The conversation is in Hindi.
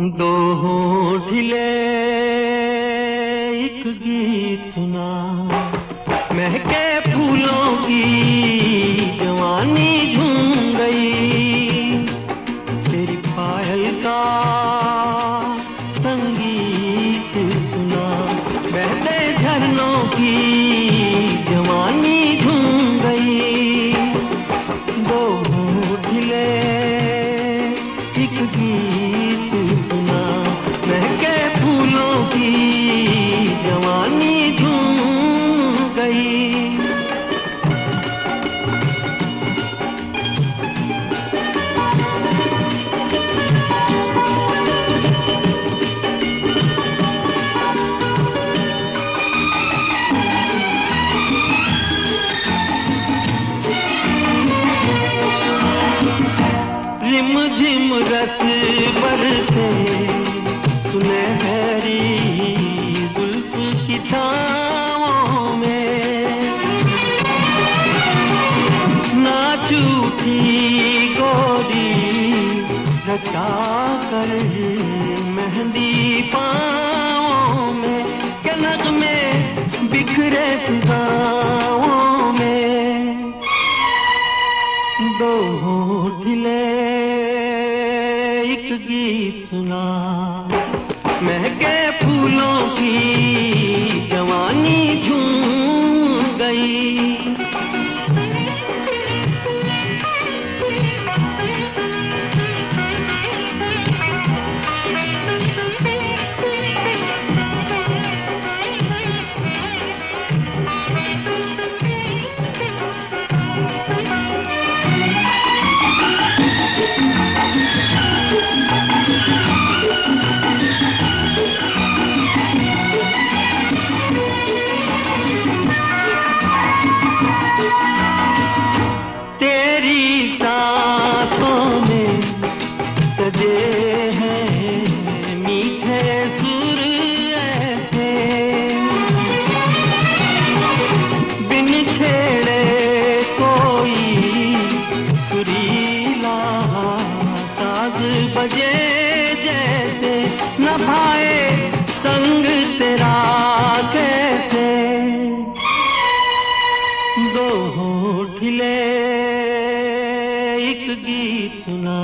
दो ढिले एक गीत सुना। महके फूलों की जवानी झूम गई। तेरी पायल का संगीत सुना। बहते झरनों की गई झिम रस बरसे सुनहरी नाचूठी गोरी, रचा कर मेहंदी पाओ में के नगमे बिखरे फिजाओं में। दो ढिले एक गीत सुना, महके बजे जैसे न भाए संग तेरा कैसे। दो ढिले एक गीत सुना।